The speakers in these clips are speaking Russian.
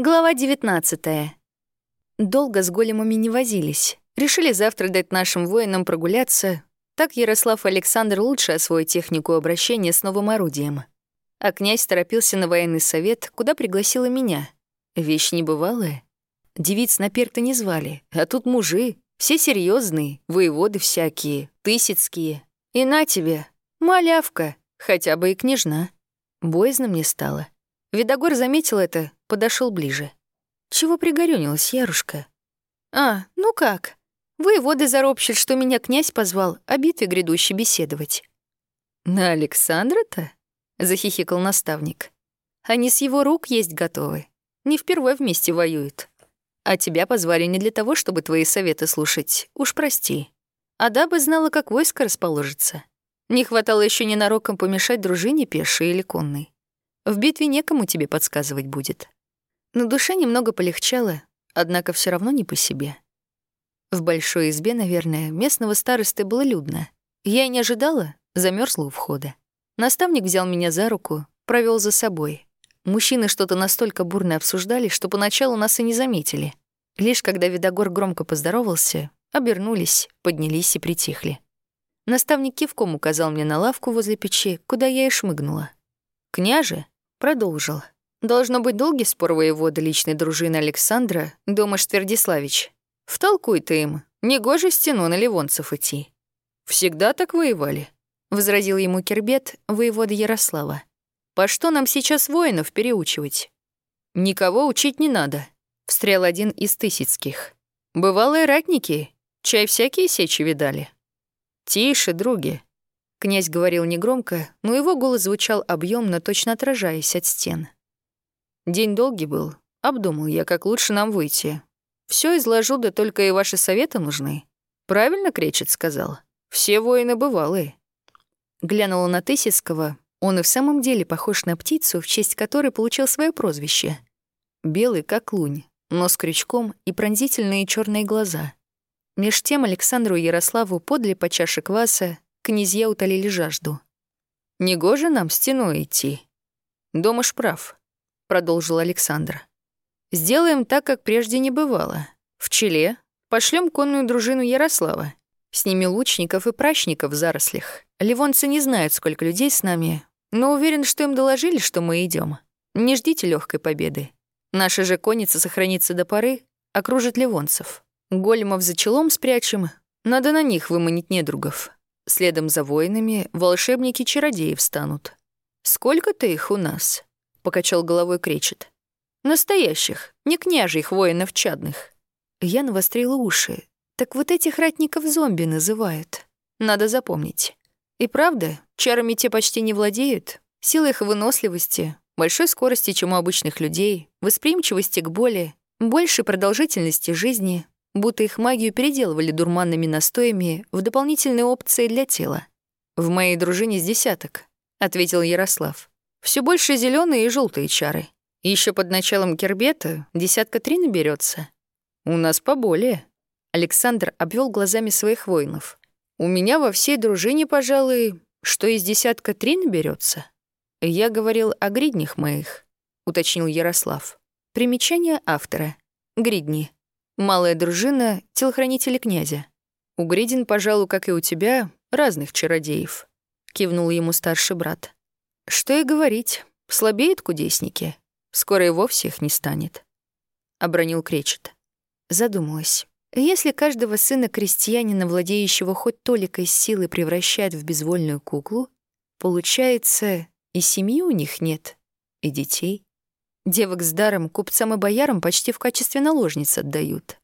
Глава 19. Долго с големами не возились. Решили завтра дать нашим воинам прогуляться. Так Ярослав Александр лучше освоить технику обращения с новым орудием. А князь торопился на военный совет, куда пригласила меня. Вещь небывалая. Девиц на перк не звали, а тут мужи. Все серьезные, воеводы всякие, тысяцкие. И на тебе, малявка, хотя бы и княжна. Боязно мне стало. Видогор заметил это, подошел ближе. «Чего пригорюнилась, Ярушка?» «А, ну как? Воеводы заропщут, что меня князь позвал о битве грядущей беседовать». «На Александра-то?» — захихикал наставник. «Они с его рук есть готовы. Не впервые вместе воюют. А тебя позвали не для того, чтобы твои советы слушать. Уж прости. А дабы знала, как войско расположится. Не хватало еще ненароком помешать дружине пешей или конной. В битве некому тебе подсказывать будет. На душе немного полегчало, однако все равно не по себе. В большой избе, наверное, местного старосты было людно. Я и не ожидала, замерзла у входа. Наставник взял меня за руку, провел за собой. Мужчины что-то настолько бурно обсуждали, что поначалу нас и не заметили. Лишь когда Видогор громко поздоровался, обернулись, поднялись и притихли. Наставник кивком указал мне на лавку возле печи, куда я и шмыгнула. «Княже?» Продолжил. Должно быть долгий спор воевода личной дружины Александра, думаешь, Твердиславич? Втолкуй ты им, негоже стену на ливонцев идти. Всегда так воевали, — возразил ему Кербет, воевода Ярослава. По что нам сейчас воинов переучивать? Никого учить не надо, — встрял один из тысяцких. Бывалые ратники, чай всякие сечи видали. Тише, други, Князь говорил негромко, но его голос звучал объемно, точно отражаясь от стен. День долгий был. Обдумал я, как лучше нам выйти. Все изложу, да только и ваши советы нужны. Правильно Кречет сказал? Все воины бывалые. Глянула на Тысяцкого. Он и в самом деле похож на птицу, в честь которой получил свое прозвище. Белый, как лунь, но с крючком и пронзительные черные глаза. Меж тем Александру Ярославу подли по чаше кваса, князья утолили жажду. «Негоже нам стеной идти». «Домыш прав», — продолжил Александр. «Сделаем так, как прежде не бывало. В челе пошлем конную дружину Ярослава. С ними лучников и прачников в зарослях. Ливонцы не знают, сколько людей с нами, но уверен, что им доложили, что мы идем. Не ждите легкой победы. Наша же конница сохранится до поры, окружит ливонцев. Големов за челом спрячем, надо на них выманить недругов. Следом за воинами волшебники-чародеи встанут. «Сколько-то их у нас?» — покачал головой кречет. «Настоящих, не княжьих воинов чадных». Я навострила уши. Так вот этих ратников зомби называют. Надо запомнить. И правда, чарами те почти не владеют. Сила их выносливости, большой скорости, чем у обычных людей, восприимчивости к боли, большей продолжительности жизни, будто их магию переделывали дурманными настоями в дополнительные опции для тела. «В моей дружине с десяток», — ответил Ярослав. Все больше зеленые и желтые чары. Еще под началом Кербета десятка три наберется. У нас поболее». Александр обвел глазами своих воинов. «У меня во всей дружине, пожалуй, что из десятка три наберется. Я говорил о гриднях моих», — уточнил Ярослав. Примечание автора. Гридни. Малая дружина — телохранители князя. У Гридин, пожалуй, как и у тебя, разных чародеев», — кивнул ему старший брат. «Что и говорить, слабеют кудесники. Скоро и вовсе их не станет», — обронил Кречет. Задумалась. Если каждого сына крестьянина, владеющего хоть толикой силы, превращают в безвольную куклу, получается, и семьи у них нет, и детей. Девок с даром купцам и боярам почти в качестве наложниц отдают.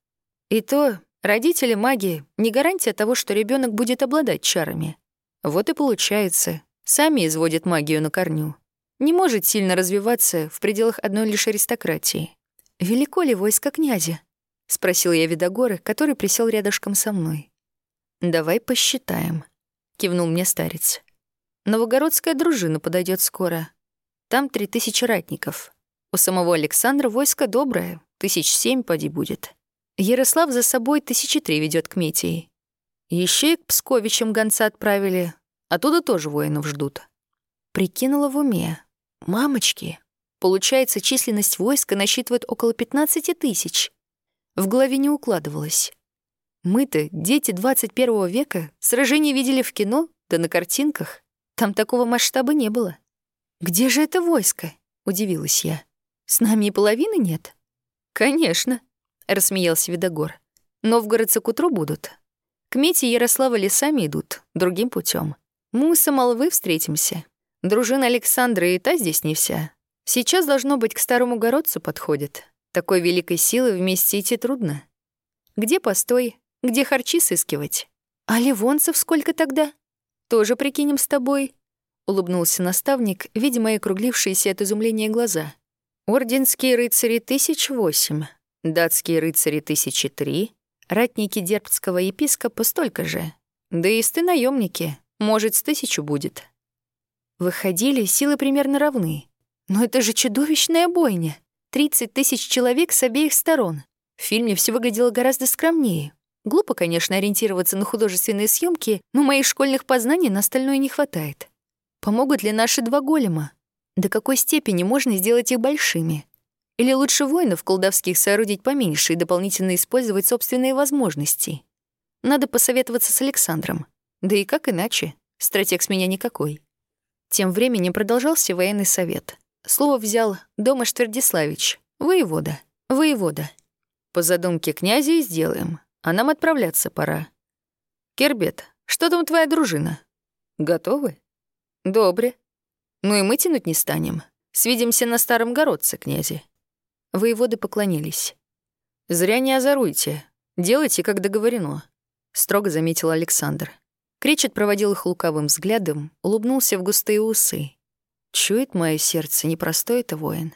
И то родители маги не гарантия того, что ребенок будет обладать чарами. Вот и получается, сами изводят магию на корню. Не может сильно развиваться в пределах одной лишь аристократии. «Велико ли войско князя?» — спросил я Видогора, который присел рядышком со мной. «Давай посчитаем», — кивнул мне старец. «Новогородская дружина подойдет скоро. Там три тысячи ратников. У самого Александра войско доброе, тысяч семь поди будет. Ярослав за собой тысячи три ведет к Метии. Еще и к Псковичам гонца отправили, оттуда тоже воинов ждут. Прикинула в уме. Мамочки, Получается, численность войска насчитывает около 15 тысяч. В голове не укладывалось. Мы-то, дети 21 века, сражения видели в кино, да на картинках. Там такого масштаба не было. «Где же это войско?» — удивилась я. «С нами и половины нет?» «Конечно», — рассмеялся Видогор. «Новгородцы к утру будут. К Мете Ярослава лесами идут, другим путем. Мы у Самолвы встретимся. Дружина Александра и та здесь не вся. Сейчас, должно быть, к старому городцу подходит. Такой великой силы вместе идти трудно. Где постой, где харчи сыскивать? А ливонцев сколько тогда? Тоже прикинем с тобой?» Улыбнулся наставник, видя мои округлившиеся от изумления глаза. «Орденские рыцари — тысяч восемь, датские рыцари — тысячи три, ратники дербцкого епископа — столько же. Да и сты наемники, может, с тысячу будет». Выходили, силы примерно равны. Но это же чудовищная бойня. 30 тысяч человек с обеих сторон. В фильме все выглядело гораздо скромнее. Глупо, конечно, ориентироваться на художественные съемки, но моих школьных познаний на остальное не хватает. Помогут ли наши два голема? До какой степени можно сделать их большими? Или лучше воинов колдовских соорудить поменьше и дополнительно использовать собственные возможности? Надо посоветоваться с Александром. Да и как иначе? Стратег с меня никакой. Тем временем продолжался военный совет. Слово взял Домаш Твердиславич, воевода, воевода. По задумке князя и сделаем, а нам отправляться пора. Кербет, что там твоя дружина? Готовы? Добре. Ну и мы тянуть не станем. Свидимся на старом городце, князи. Воеводы поклонились. Зря не озоруйте. Делайте, как договорено, строго заметил Александр. Кречет проводил их лукавым взглядом, улыбнулся в густые усы. Чует мое сердце, непростой это воин.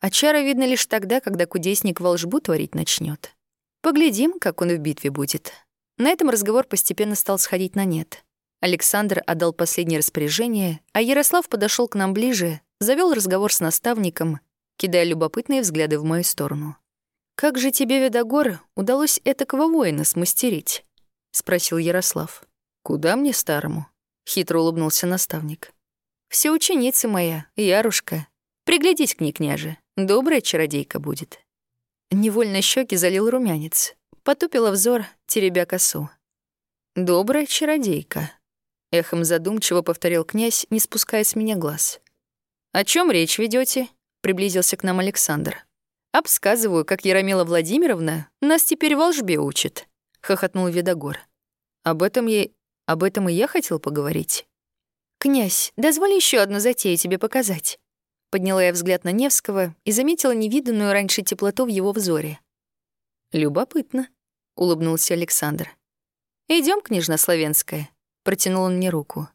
А чара видно лишь тогда, когда кудесник волшбу творить начнет. Поглядим, как он в битве будет. На этом разговор постепенно стал сходить на нет. Александр отдал последнее распоряжение, а Ярослав подошел к нам ближе, завел разговор с наставником, кидая любопытные взгляды в мою сторону. «Как же тебе, Видогор, удалось этакого воина смастерить?» — спросил Ярослав. «Куда мне старому?» — хитро улыбнулся наставник. «Все ученица моя, Ярушка. Приглядись к ней, княже, добрая чародейка будет». Невольно щеки залил румянец. Потупила взор, теребя косу. «Добрая чародейка», Эхом задумчиво повторил князь, не спуская с меня глаз. «О чем речь ведете? приблизился к нам Александр. «Обсказываю, как Яромила Владимировна нас теперь волжбе учит», — хохотнул Видогор. «Об этом я... об этом и я хотел поговорить». «Князь, дозволь еще одну затею тебе показать». Подняла я взгляд на Невского и заметила невиданную раньше теплоту в его взоре. «Любопытно», — улыбнулся Александр. Идем, княжна Славенская. Протянул он мне руку.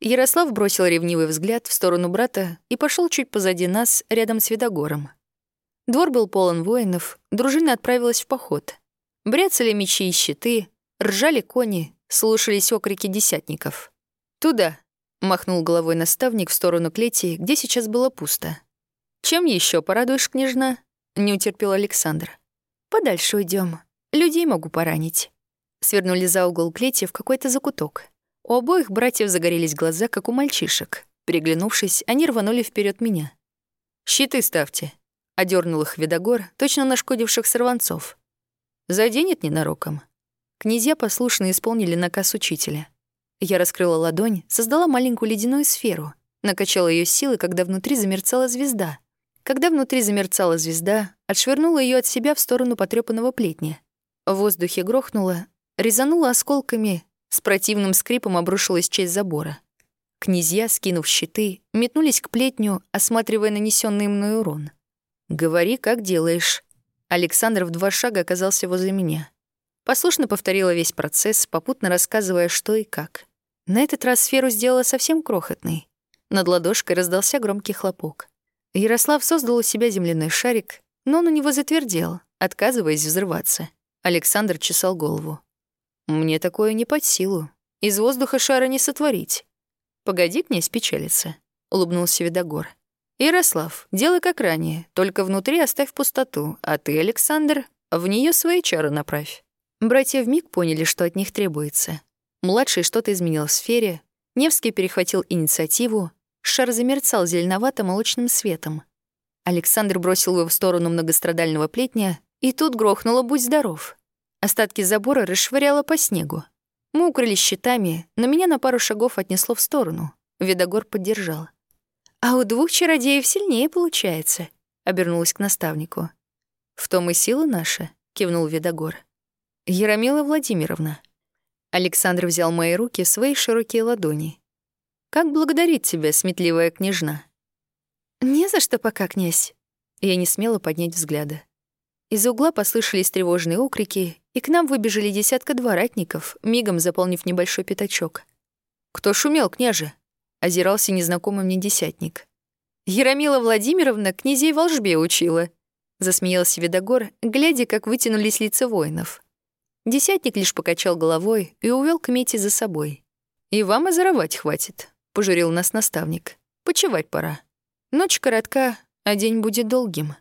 Ярослав бросил ревнивый взгляд в сторону брата и пошел чуть позади нас, рядом с Видогором. Двор был полон воинов, дружина отправилась в поход. Бряцали мечи и щиты, ржали кони, слушались окрики десятников. «Туда!» — махнул головой наставник в сторону клети, где сейчас было пусто. «Чем еще порадуешь, княжна?» — не утерпел Александр. «Подальше уйдем. Людей могу поранить». Свернули за угол клети в какой-то закуток. У обоих братьев загорелись глаза, как у мальчишек. Приглянувшись, они рванули вперед меня. «Щиты ставьте», — одернул их Видогор, точно нашкодивших сорванцов. «Заденет ненароком». Князья послушно исполнили наказ учителя. Я раскрыла ладонь, создала маленькую ледяную сферу, накачала ее силой, когда внутри замерцала звезда. Когда внутри замерцала звезда, отшвырнула ее от себя в сторону потрёпанного плетня. В воздухе грохнуло, резануло осколками, с противным скрипом обрушилась часть забора. Князья, скинув щиты, метнулись к плетню, осматривая нанесенный мной урон. «Говори, как делаешь». Александр в два шага оказался возле меня. Послушно повторила весь процесс, попутно рассказывая, что и как. На этот раз сферу сделала совсем крохотной. Над ладошкой раздался громкий хлопок. Ярослав создал у себя земляной шарик, но он у него затвердел, отказываясь взрываться. Александр чесал голову. Мне такое не под силу. Из воздуха шара не сотворить. Погоди, князь печалится, улыбнулся Видогор. Ярослав, делай как ранее, только внутри оставь пустоту, а ты, Александр, в нее свои чары направь. Братья вмиг поняли, что от них требуется. Младший что-то изменил в сфере, Невский перехватил инициативу, шар замерцал зеленовато-молочным светом. Александр бросил его в сторону многострадального плетня, и тут грохнуло «Будь здоров». Остатки забора расшвыряло по снегу. Мы укрылись щитами, но меня на пару шагов отнесло в сторону. Видогор поддержал. «А у двух чародеев сильнее получается», — обернулась к наставнику. «В том и сила наша», — кивнул Видогор. «Яромила Владимировна». Александр взял мои руки в свои широкие ладони. «Как благодарить тебя, сметливая княжна?» «Не за что пока, князь». Я не смела поднять взгляда. Из угла послышались тревожные окрики, и к нам выбежали десятка дворатников, мигом заполнив небольшой пятачок. «Кто шумел, княже?» — озирался незнакомый мне десятник. «Яромила Владимировна князей волжбе учила», — засмеялся Видогор, глядя, как вытянулись лица воинов. Десятник лишь покачал головой и увел к Мете за собой. «И вам озоровать хватит», — пожурил нас наставник. «Почевать пора. Ночь коротка, а день будет долгим».